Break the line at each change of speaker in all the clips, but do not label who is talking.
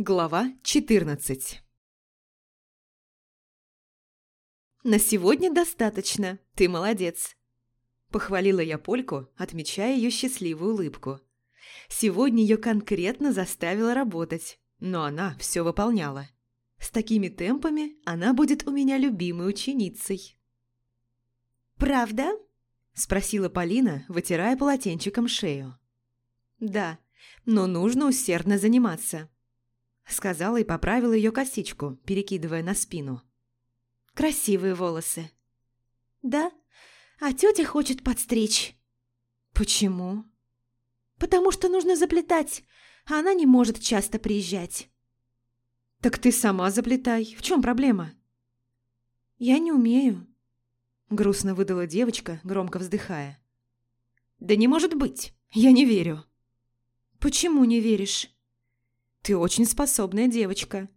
Глава 14 «На сегодня достаточно, ты молодец», – похвалила я Польку, отмечая ее счастливую улыбку. Сегодня ее конкретно заставила работать, но она все выполняла. С такими темпами она будет у меня любимой ученицей.
«Правда?»
– спросила Полина, вытирая полотенчиком шею. «Да, но нужно усердно заниматься». Сказала и поправила ее косичку, перекидывая на спину. Красивые волосы.
Да, а тетя хочет подстричь.
Почему?
Потому что нужно заплетать, а она не может часто приезжать.
Так ты сама заплетай. В чем проблема?
Я не умею.
Грустно выдала девочка, громко вздыхая. Да не может быть. Я не верю.
Почему не веришь?
Ты очень способная девочка.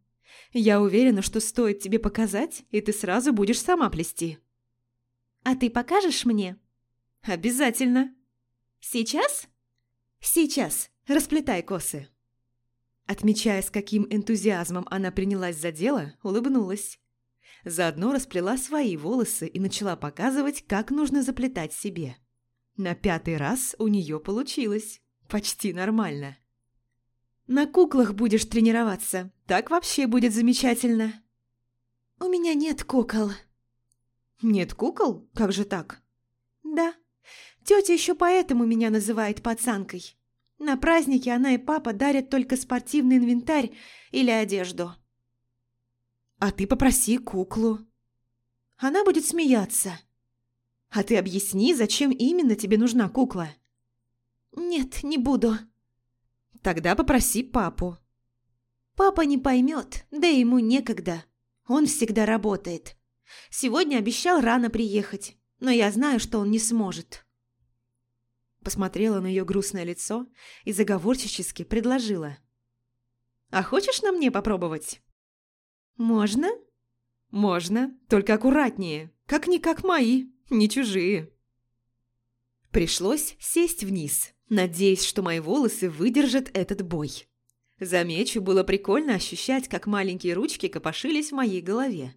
Я уверена, что стоит тебе показать, и ты сразу будешь сама плести.
А ты покажешь мне?
Обязательно.
Сейчас?
Сейчас. Расплетай косы. Отмечая, с каким энтузиазмом она принялась за дело, улыбнулась. Заодно расплела свои волосы и начала показывать, как нужно заплетать себе. На пятый раз у нее получилось. Почти нормально. На куклах будешь тренироваться. Так вообще будет замечательно.
У меня нет кукол.
Нет кукол? Как же так?
Да. Тетя еще поэтому меня называет пацанкой. На празднике она и папа дарят только спортивный инвентарь или одежду.
А ты попроси куклу.
Она будет смеяться.
А ты объясни, зачем именно тебе нужна кукла?
Нет, не буду.
Тогда попроси папу.
Папа не поймет, да ему некогда. Он всегда работает. Сегодня обещал рано приехать, но я знаю, что он не сможет.
Посмотрела на ее грустное лицо и заговорчески предложила. «А хочешь на мне попробовать?»
«Можно?»
«Можно, только аккуратнее. Как-никак мои, не чужие». Пришлось сесть вниз надеясь, что мои волосы выдержат этот бой. Замечу, было прикольно ощущать, как маленькие ручки копошились в моей голове.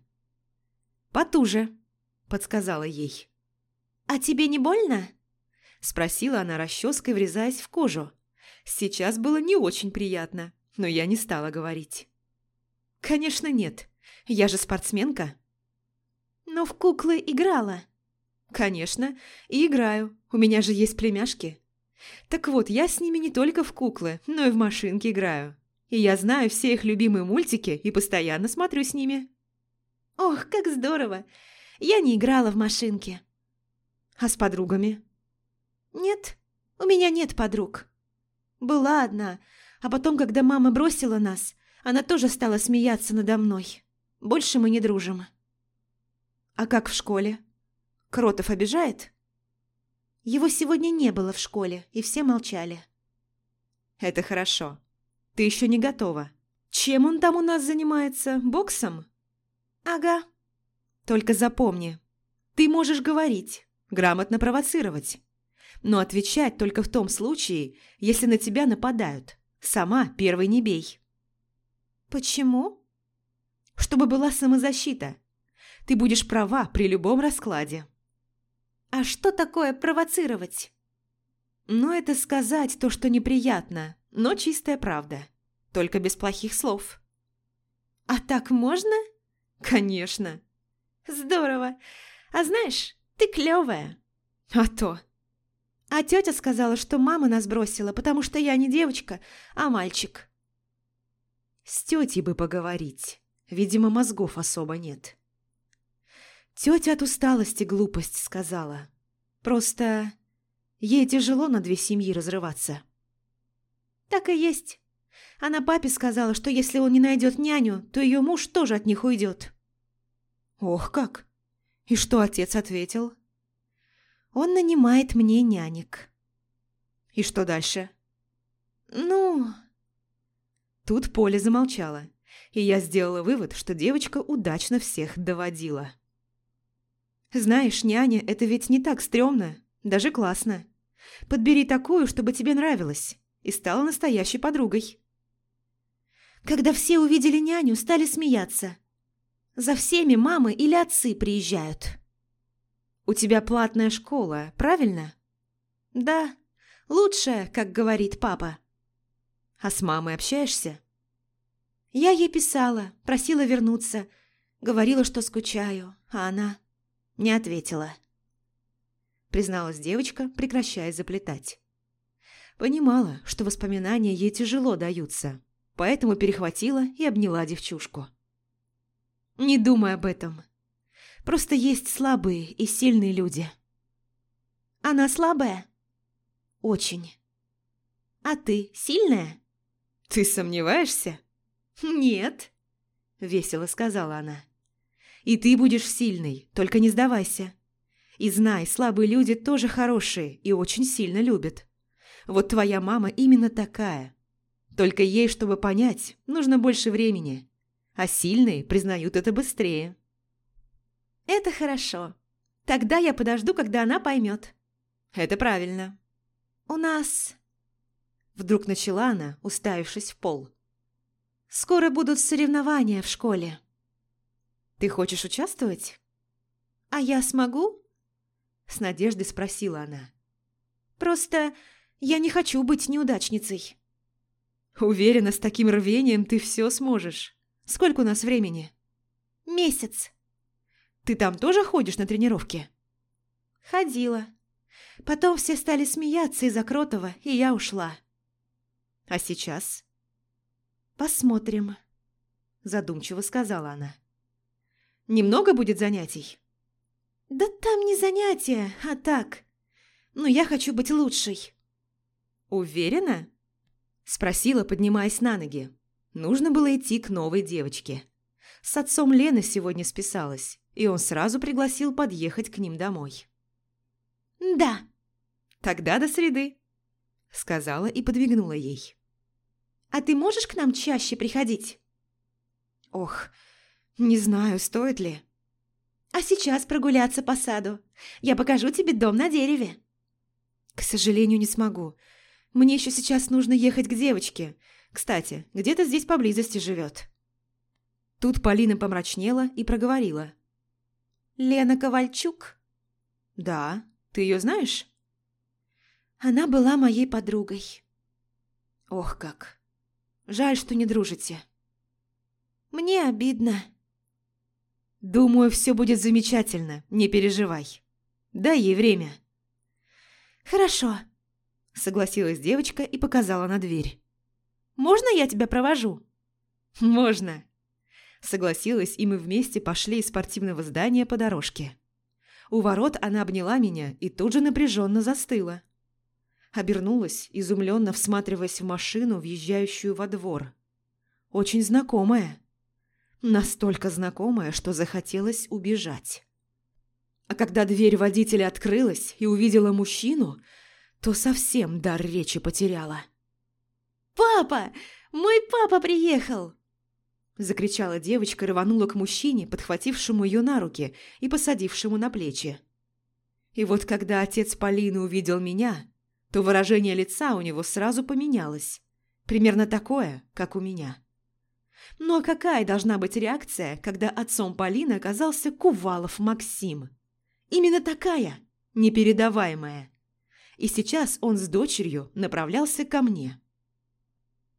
«Потуже», – подсказала ей.
«А тебе не больно?»
– спросила она расческой, врезаясь в кожу. Сейчас было не очень приятно, но я не стала говорить. «Конечно нет, я же спортсменка».
«Но в куклы играла».
«Конечно, и играю. У меня же есть племяшки. Так вот, я с ними не только в куклы, но и в машинки играю. И я знаю все их любимые мультики и постоянно смотрю с ними.
Ох, как здорово! Я не играла в машинки.
А с подругами?
Нет, у меня нет подруг. Была одна, а потом, когда мама бросила нас, она тоже стала смеяться надо мной. Больше мы не дружим.
А как в школе? Кротов обижает?
Его сегодня не было в школе, и все молчали.
Это хорошо. Ты еще не готова. Чем он там у нас занимается? Боксом?
Ага.
Только запомни, ты можешь говорить, грамотно провоцировать. Но отвечать только в том случае, если на тебя нападают. Сама первый не бей.
Почему?
Чтобы была самозащита. Ты будешь права при любом раскладе.
А что такое провоцировать?
Ну, это сказать то, что неприятно, но чистая правда. Только без плохих слов.
А так можно?
Конечно.
Здорово. А знаешь, ты клевая.
А то.
А тетя сказала, что мама нас бросила, потому что я не девочка, а мальчик.
С тетей бы поговорить. Видимо, мозгов особо нет. Тетя от усталости глупость сказала. Просто ей тяжело на две семьи разрываться.
Так и есть. Она папе сказала, что если он не найдет няню, то ее муж тоже от них уйдет.
Ох как! И что отец ответил?
Он нанимает мне нянек.
И что дальше?
Ну...
Тут Поля замолчала, и я сделала вывод, что девочка удачно всех доводила. Знаешь, няня, это ведь не так стрёмно, даже классно. Подбери такую, чтобы тебе нравилось, и стала настоящей подругой.
Когда все увидели няню, стали смеяться. За всеми мамы или отцы приезжают.
У тебя платная школа, правильно?
Да, лучшая, как говорит папа.
А с мамой общаешься?
Я ей писала, просила вернуться. Говорила, что скучаю, а она не ответила.
Призналась девочка, прекращая заплетать. Понимала, что воспоминания ей тяжело даются, поэтому перехватила и обняла девчушку.
«Не думай об этом. Просто есть слабые и сильные люди». «Она слабая?» «Очень». «А ты сильная?»
«Ты сомневаешься?»
«Нет», —
весело сказала она. «И ты будешь сильной, только не сдавайся. И знай, слабые люди тоже хорошие и очень сильно любят. Вот твоя мама именно такая. Только ей, чтобы понять, нужно больше времени. А сильные признают это быстрее.
Это хорошо. Тогда я подожду, когда она поймет.
Это правильно.
У нас...
Вдруг начала она, уставившись в пол.
Скоро будут соревнования в школе.
Ты хочешь участвовать?
А я смогу?
С надеждой спросила она.
Просто я не хочу быть неудачницей.
Уверена, с таким рвением ты все сможешь. Сколько у нас времени?
Месяц.
Ты там тоже ходишь на тренировки?
Ходила. Потом все стали смеяться из-за Кротова, и я ушла.
А сейчас?
Посмотрим,
задумчиво сказала она. Немного будет занятий?
Да там не занятия, а так. Но я хочу быть лучшей.
«Уверена?» – спросила, поднимаясь на ноги. Нужно было идти к новой девочке. С отцом Лены сегодня списалась, и он сразу пригласил подъехать к ним домой.
«Да».
«Тогда до среды», – сказала и подвигнула ей.
«А ты можешь к нам чаще приходить?»
«Ох, не знаю, стоит ли».
«А сейчас прогуляться по саду. Я покажу тебе дом на дереве».
«К сожалению, не смогу. Мне еще сейчас нужно ехать к девочке. Кстати, где-то здесь поблизости живет. Тут Полина помрачнела и проговорила.
«Лена Ковальчук?»
«Да. Ты ее знаешь?»
«Она была моей подругой».
«Ох как! Жаль, что не дружите».
«Мне обидно».
«Думаю, все будет замечательно, не переживай. Дай ей время».
«Хорошо»,
Согласилась девочка и показала на дверь.
«Можно я тебя провожу?»
«Можно!» Согласилась, и мы вместе пошли из спортивного здания по дорожке. У ворот она обняла меня и тут же напряженно застыла. Обернулась, изумленно всматриваясь в машину, въезжающую во двор. Очень знакомая. Настолько знакомая, что захотелось убежать. А когда дверь водителя открылась и увидела мужчину, то совсем дар речи потеряла.
«Папа! Мой папа приехал!»
Закричала девочка и рванула к мужчине, подхватившему ее на руки и посадившему на плечи. И вот когда отец Полины увидел меня, то выражение лица у него сразу поменялось. Примерно такое, как у меня. А какая должна быть реакция, когда отцом Полины оказался Кувалов Максим? Именно такая, непередаваемая и сейчас он с дочерью направлялся ко мне.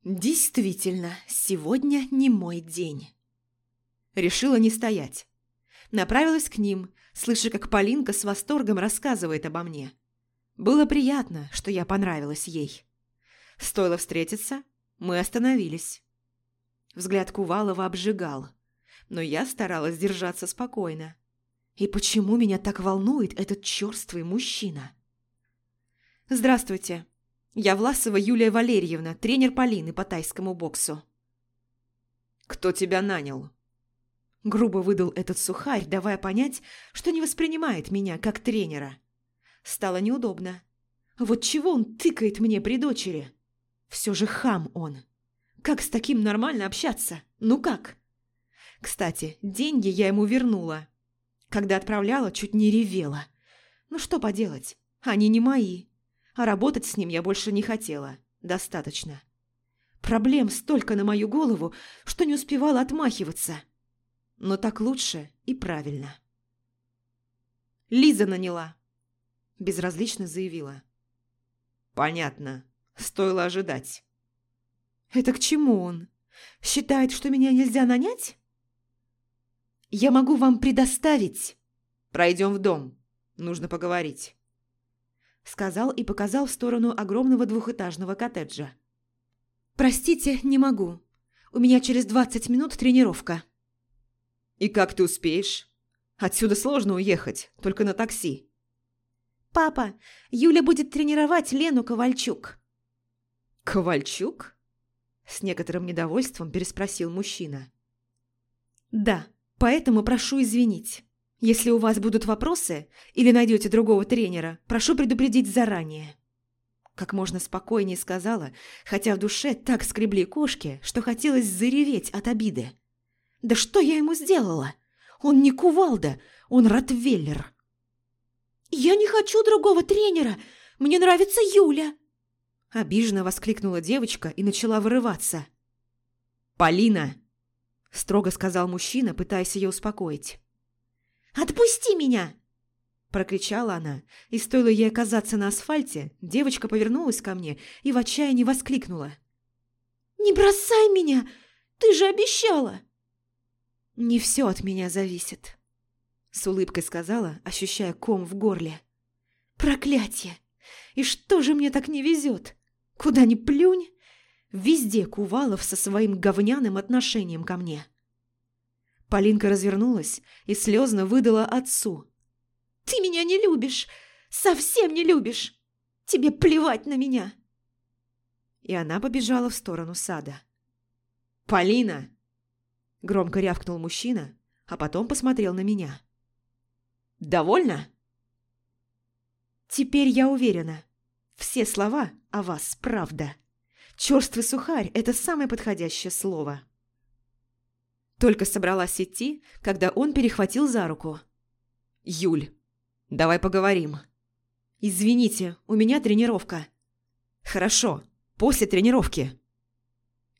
Действительно, сегодня не мой день. Решила не стоять. Направилась к ним, слыша, как Полинка с восторгом рассказывает обо мне. Было приятно, что я понравилась ей. Стоило встретиться, мы остановились. Взгляд Кувалова обжигал, но я старалась держаться спокойно. И почему меня так волнует этот черствый мужчина? «Здравствуйте. Я Власова Юлия Валерьевна, тренер Полины по тайскому боксу». «Кто тебя нанял?» Грубо выдал этот сухарь, давая понять, что не воспринимает меня как тренера. Стало неудобно. Вот чего он тыкает мне при дочери? Все же хам он. Как с таким нормально общаться? Ну как? Кстати, деньги я ему вернула. Когда отправляла, чуть не ревела. Ну что поделать, они не мои а работать с ним я больше не хотела. Достаточно. Проблем столько на мою голову, что не успевала отмахиваться. Но так лучше и правильно. Лиза наняла. Безразлично заявила. Понятно. Стоило ожидать. Это к чему он? Считает, что меня нельзя нанять? Я могу вам предоставить. Пройдем в дом. Нужно поговорить. Сказал и показал в сторону огромного двухэтажного коттеджа. «Простите, не могу. У меня через двадцать минут тренировка». «И как ты успеешь? Отсюда сложно уехать, только на такси».
«Папа, Юля будет тренировать Лену Ковальчук».
«Ковальчук?» С некоторым недовольством переспросил мужчина. «Да, поэтому прошу извинить. Если у вас будут вопросы или найдете другого тренера, прошу предупредить заранее». Как можно спокойнее сказала, хотя в душе так скребли кошки, что хотелось зареветь от обиды. «Да что я ему сделала? Он не кувалда, он ротвейлер!»
«Я не хочу другого тренера! Мне нравится Юля!»
Обиженно воскликнула девочка и начала вырываться. «Полина!» – строго сказал мужчина, пытаясь ее успокоить.
«Отпусти меня!»
Прокричала она, и стоило ей оказаться на асфальте, девочка повернулась ко мне и в отчаянии воскликнула.
«Не бросай меня! Ты же обещала!»
«Не все от меня зависит», — с улыбкой сказала, ощущая ком в горле. «Проклятие! И что же мне так не везет? Куда ни плюнь, везде Кувалов со своим говняным отношением ко мне». Полинка развернулась и слезно выдала отцу.
Ты меня не любишь! Совсем не любишь! Тебе плевать на меня!»
И она побежала в сторону сада. «Полина!» Громко рявкнул мужчина, а потом посмотрел на меня. «Довольно?» «Теперь я уверена. Все слова о вас правда. Чёрствый сухарь – это самое подходящее слово». Только собралась идти, когда он перехватил за руку. «Юль, Давай поговорим. Извините, у меня тренировка. Хорошо, после тренировки.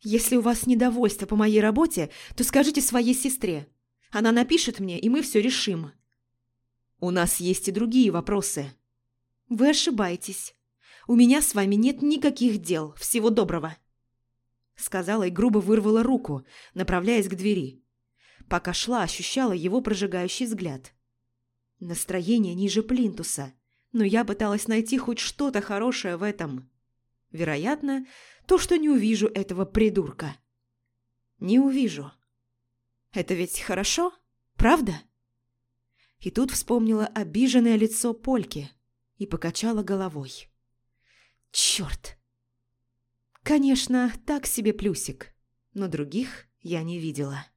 Если у вас недовольство по моей работе, то скажите своей сестре. Она напишет мне, и мы все решим. У нас есть и другие вопросы. Вы ошибаетесь. У меня с вами нет никаких дел. Всего доброго. Сказала и грубо вырвала руку, направляясь к двери. Пока шла, ощущала его прожигающий взгляд. Настроение ниже плинтуса, но я пыталась найти хоть что-то хорошее в этом. Вероятно, то, что не увижу этого придурка. Не увижу. Это ведь хорошо, правда? И тут вспомнила обиженное лицо Польки и покачала головой. Черт! Конечно, так себе плюсик, но других я не видела.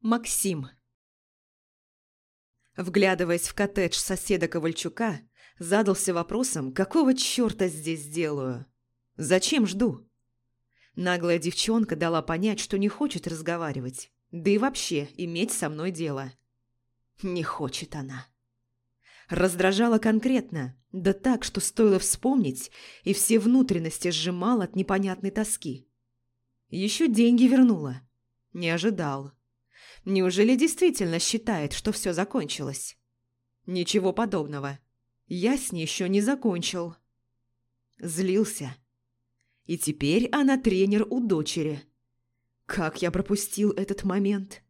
Максим. Вглядываясь в коттедж соседа Ковальчука, задался вопросом, какого черта здесь делаю? Зачем жду? Наглая девчонка дала понять, что не хочет разговаривать, да и вообще иметь со мной дело. Не хочет она. Раздражала конкретно, да так, что стоило вспомнить, и все внутренности сжимал от непонятной тоски. Еще деньги вернула. Не ожидал. Неужели действительно считает, что все закончилось? Ничего подобного. Я с ней еще не закончил. Злился. И теперь она тренер у дочери. Как я пропустил этот момент.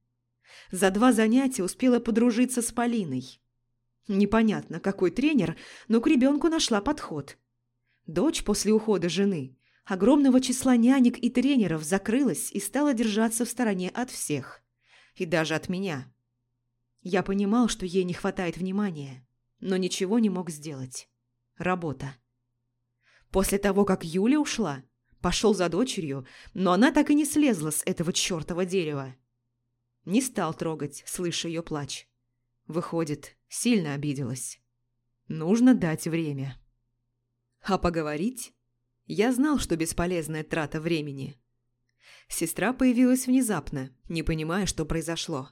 За два занятия успела подружиться с Полиной. Непонятно, какой тренер, но к ребенку нашла подход. Дочь после ухода жены огромного числа нянек и тренеров закрылась и стала держаться в стороне от всех и даже от меня. Я понимал, что ей не хватает внимания, но ничего не мог сделать. Работа. После того, как Юля ушла, пошел за дочерью, но она так и не слезла с этого чертова дерева. Не стал трогать, слыша ее плач. Выходит, сильно обиделась. Нужно дать время. А поговорить? Я знал, что бесполезная трата времени. Сестра появилась внезапно, не понимая, что произошло.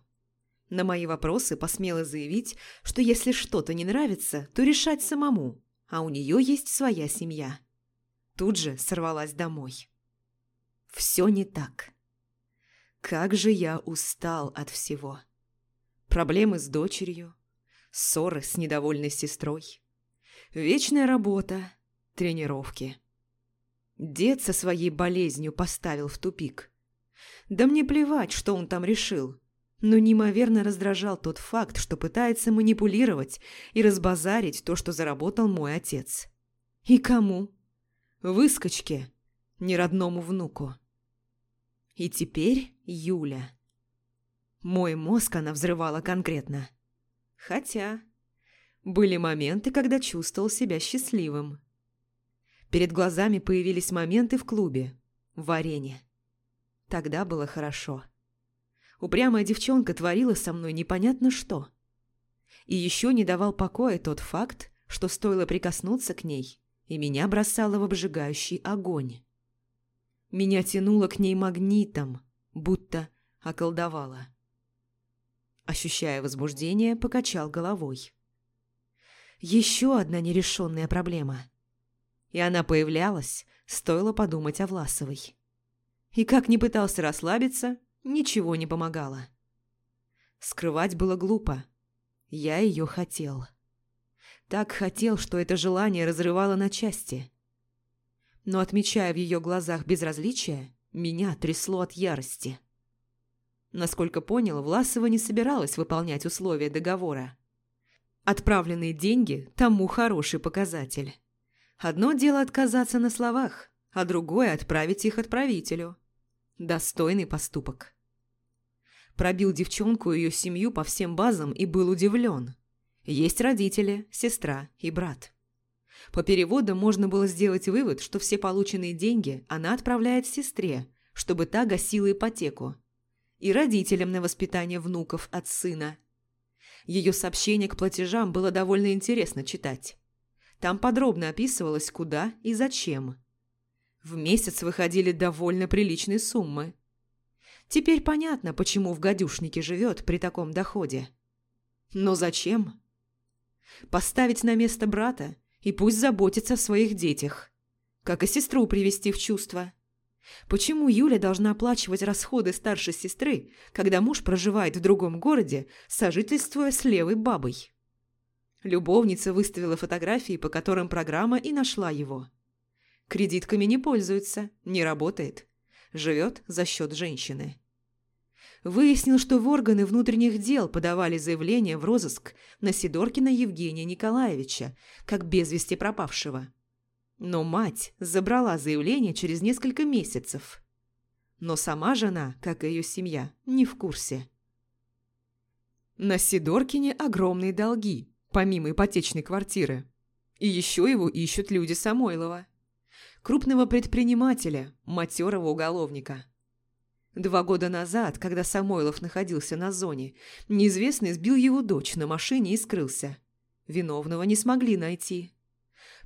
На мои вопросы посмела заявить, что если что-то не нравится, то решать самому, а у нее есть своя семья. Тут же сорвалась домой. Все не так. Как же я устал от всего. Проблемы с дочерью, ссоры с недовольной сестрой, вечная работа, тренировки. Дед со своей болезнью поставил в тупик. Да мне плевать, что он там решил. Но неимоверно раздражал тот факт, что пытается манипулировать и разбазарить то, что заработал мой отец. И кому? Выскочке, неродному внуку. И теперь Юля. Мой мозг она взрывала конкретно. Хотя были моменты, когда чувствовал себя счастливым. Перед глазами появились моменты в клубе, в арене. Тогда было хорошо. Упрямая девчонка творила со мной непонятно что. И еще не давал покоя тот факт, что стоило прикоснуться к ней, и меня бросало в обжигающий огонь. Меня тянуло к ней магнитом, будто околдовало. Ощущая возбуждение, покачал головой. Еще одна нерешенная проблема – и она появлялась, стоило подумать о Власовой. И как ни пытался расслабиться, ничего не помогало. Скрывать было глупо. Я ее хотел. Так хотел, что это желание разрывало на части. Но, отмечая в ее глазах безразличие, меня трясло от ярости. Насколько понял, Власова не собиралась выполнять условия договора. Отправленные деньги – тому хороший показатель. Одно дело отказаться на словах, а другое – отправить их отправителю. Достойный поступок. Пробил девчонку и ее семью по всем базам и был удивлен. Есть родители, сестра и брат. По переводам можно было сделать вывод, что все полученные деньги она отправляет сестре, чтобы та гасила ипотеку, и родителям на воспитание внуков от сына. Ее сообщение к платежам было довольно интересно читать. Там подробно описывалось, куда и зачем. В месяц выходили довольно приличные суммы. Теперь понятно, почему в гадюшнике живет при таком доходе. Но зачем? Поставить на место брата и пусть заботится о своих детях. Как и сестру привести в чувство. Почему Юля должна оплачивать расходы старшей сестры, когда муж проживает в другом городе, сожительствуя с левой бабой? Любовница выставила фотографии, по которым программа и нашла его. Кредитками не пользуется, не работает. Живет за счет женщины. Выяснил, что в органы внутренних дел подавали заявление в розыск на Сидоркина Евгения Николаевича, как без вести пропавшего. Но мать забрала заявление через несколько месяцев. Но сама жена, как и ее семья, не в курсе. На Сидоркине огромные долги, помимо ипотечной квартиры. И еще его ищут люди Самойлова. Крупного предпринимателя, матерого уголовника. Два года назад, когда Самойлов находился на зоне, неизвестный сбил его дочь на машине и скрылся. Виновного не смогли найти.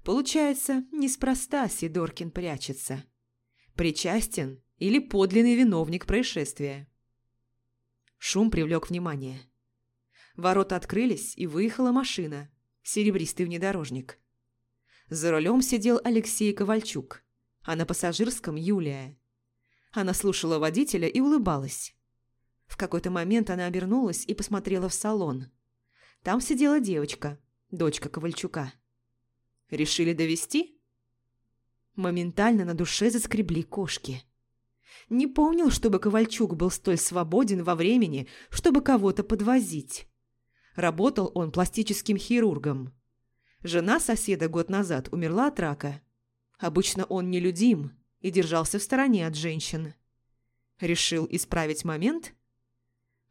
Получается, неспроста Сидоркин прячется. Причастен или подлинный виновник происшествия. Шум привлек внимание. Ворота открылись, и выехала машина. Серебристый внедорожник. За рулем сидел Алексей Ковальчук, а на пассажирском – Юлия. Она слушала водителя и улыбалась. В какой-то момент она обернулась и посмотрела в салон. Там сидела девочка, дочка Ковальчука. «Решили довести? Моментально на душе заскребли кошки. Не помнил, чтобы Ковальчук был столь свободен во времени, чтобы кого-то подвозить. Работал он пластическим хирургом. Жена соседа год назад умерла от рака. Обычно он нелюдим и держался в стороне от женщин. Решил исправить момент?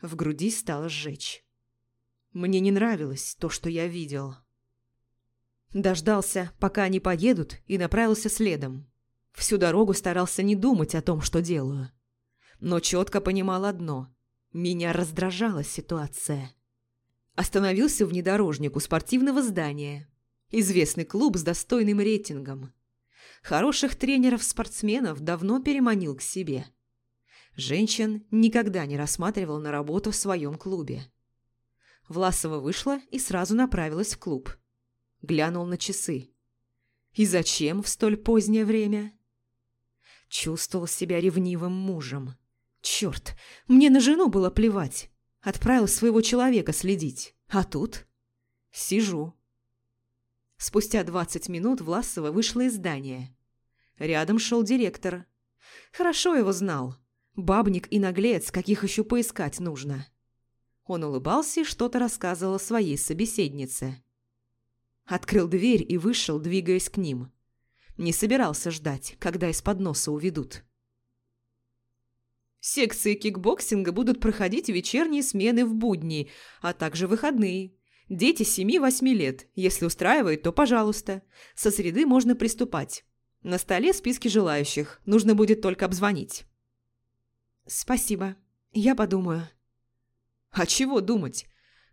В груди стало сжечь. Мне не нравилось то, что я видел. Дождался, пока они поедут, и направился следом. Всю дорогу старался не думать о том, что делаю. Но четко понимал одно – меня раздражала ситуация. Остановился внедорожник у спортивного здания. Известный клуб с достойным рейтингом. Хороших тренеров-спортсменов давно переманил к себе. Женщин никогда не рассматривал на работу в своем клубе. Власова вышла и сразу направилась в клуб. Глянул на часы. И зачем в столь позднее время? Чувствовал себя ревнивым мужем. Черт, мне на жену было плевать. Отправил своего человека следить. А тут сижу. Спустя двадцать минут Власова вышла из здания. Рядом шел директор. Хорошо его знал. Бабник и наглец, каких еще поискать нужно. Он улыбался и что-то рассказывал своей собеседнице. Открыл дверь и вышел, двигаясь к ним. Не собирался ждать, когда из-под носа уведут. Секции кикбоксинга будут проходить вечерние смены в будни, а также выходные. Дети 7-8 лет. Если устраивает, то пожалуйста. Со среды можно приступать. На столе списки желающих. Нужно будет только обзвонить.
Спасибо. Я подумаю.
А чего думать?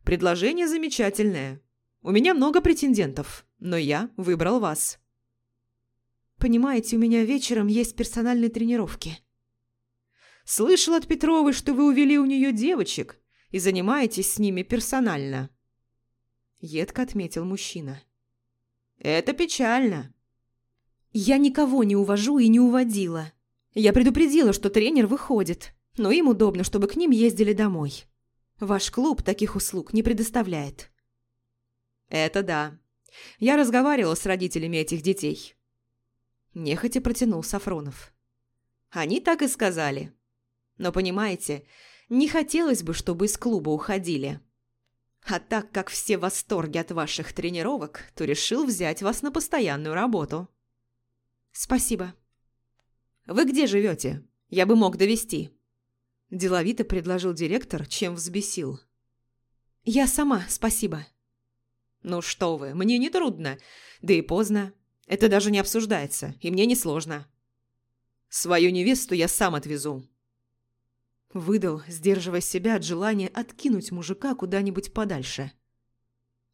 Предложение замечательное. У меня много претендентов, но я выбрал вас.
Понимаете, у меня вечером есть персональные тренировки.
Слышал от Петровой, что вы увели у нее девочек и занимаетесь с ними персонально. Едко отметил мужчина. Это печально.
Я никого не увожу и не уводила. Я предупредила, что тренер выходит, но им удобно, чтобы к ним ездили домой. Ваш клуб таких услуг не предоставляет.
«Это да. Я разговаривал с родителями этих детей». Нехотя протянул Сафронов. «Они так и сказали. Но, понимаете, не хотелось бы, чтобы из клуба уходили. А так как все в восторге от ваших тренировок, то решил взять вас на постоянную работу».
«Спасибо».
«Вы где живете? Я бы мог довести. Деловито предложил директор, чем взбесил.
«Я сама, спасибо».
«Ну что вы, мне не трудно. Да и поздно. Это даже не обсуждается, и мне не сложно. Свою невесту я сам отвезу». Выдал, сдерживая себя от желания откинуть мужика куда-нибудь подальше.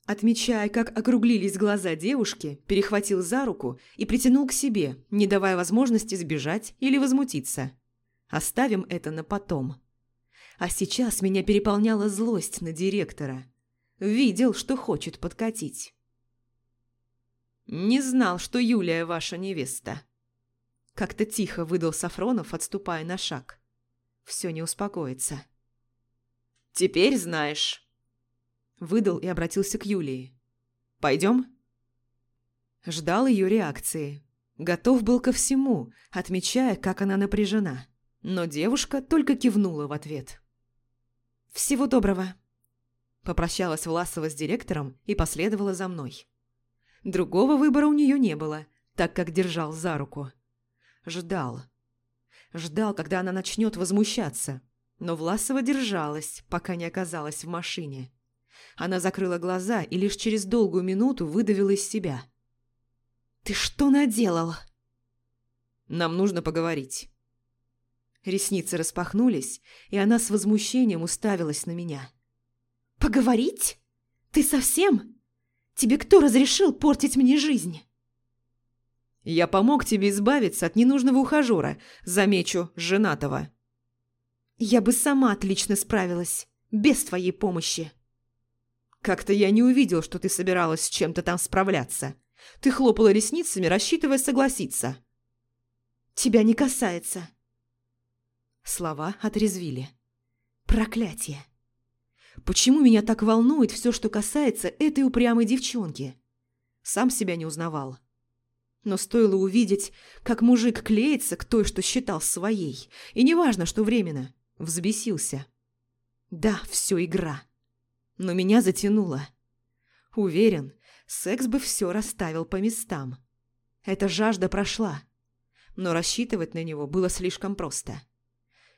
Отмечая, как округлились глаза девушки, перехватил за руку и притянул к себе, не давая возможности сбежать или возмутиться. Оставим это на потом. А сейчас меня переполняла злость на директора. Видел, что хочет подкатить. «Не знал, что Юлия ваша невеста». Как-то тихо выдал Сафронов, отступая на шаг. Все не успокоится. «Теперь знаешь». Выдал и обратился к Юлии. «Пойдем?» Ждал ее реакции. Готов был ко всему, отмечая, как она напряжена. Но девушка только кивнула в ответ.
«Всего доброго»,
Попрощалась Власова с директором и последовала за мной. Другого выбора у нее не было, так как держал за руку. Ждал. Ждал, когда она начнет возмущаться, но Власова держалась, пока не оказалась в машине. Она закрыла глаза и лишь через долгую минуту выдавила из себя.
«Ты что наделал?»
«Нам нужно поговорить». Ресницы распахнулись, и она с возмущением уставилась на меня.
«Поговорить? Ты совсем? Тебе кто разрешил портить мне жизнь?»
«Я помог тебе избавиться от ненужного ухажера, замечу, женатого».
«Я бы сама отлично справилась, без твоей помощи».
«Как-то я не увидел, что ты собиралась с чем-то там справляться. Ты хлопала ресницами, рассчитывая согласиться».
«Тебя не касается».
Слова отрезвили.
«Проклятие!»
Почему меня так волнует все, что касается этой упрямой девчонки? Сам себя не узнавал. Но стоило увидеть, как мужик клеится к той, что считал своей, и неважно, что временно, взбесился. Да, все игра. Но меня затянуло. Уверен, секс бы все расставил по местам. Эта жажда прошла. Но рассчитывать на него было слишком просто.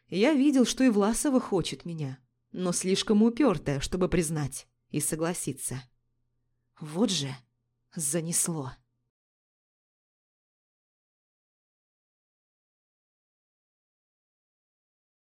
Я видел, что и Власова хочет меня но слишком упертая, чтобы признать и согласиться. Вот же занесло.